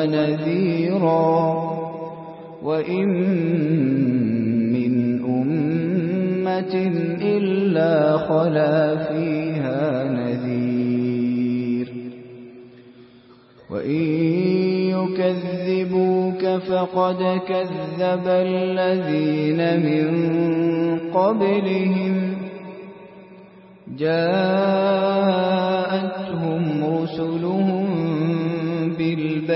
ونذيرا وإن من أمة إلا خلا فيها نذير. وإن يكذبوك فقد كذب الذين من قبلهم. جاءت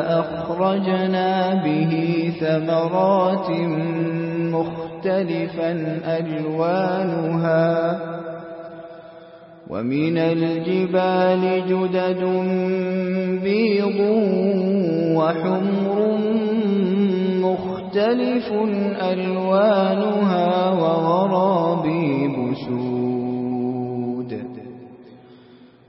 فأخرجنا به ثمرات مختلفا ألوانها ومن الجبال جدد بيض وحمر مختلف ألوانها وغرابي بسور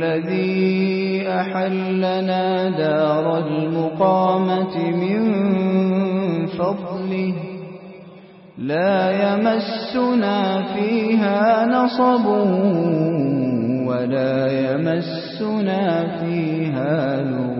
الذي أحلنا دار المقامة من فضله. لا يمسنا فيها نصب ولا يمسنا فيها لغ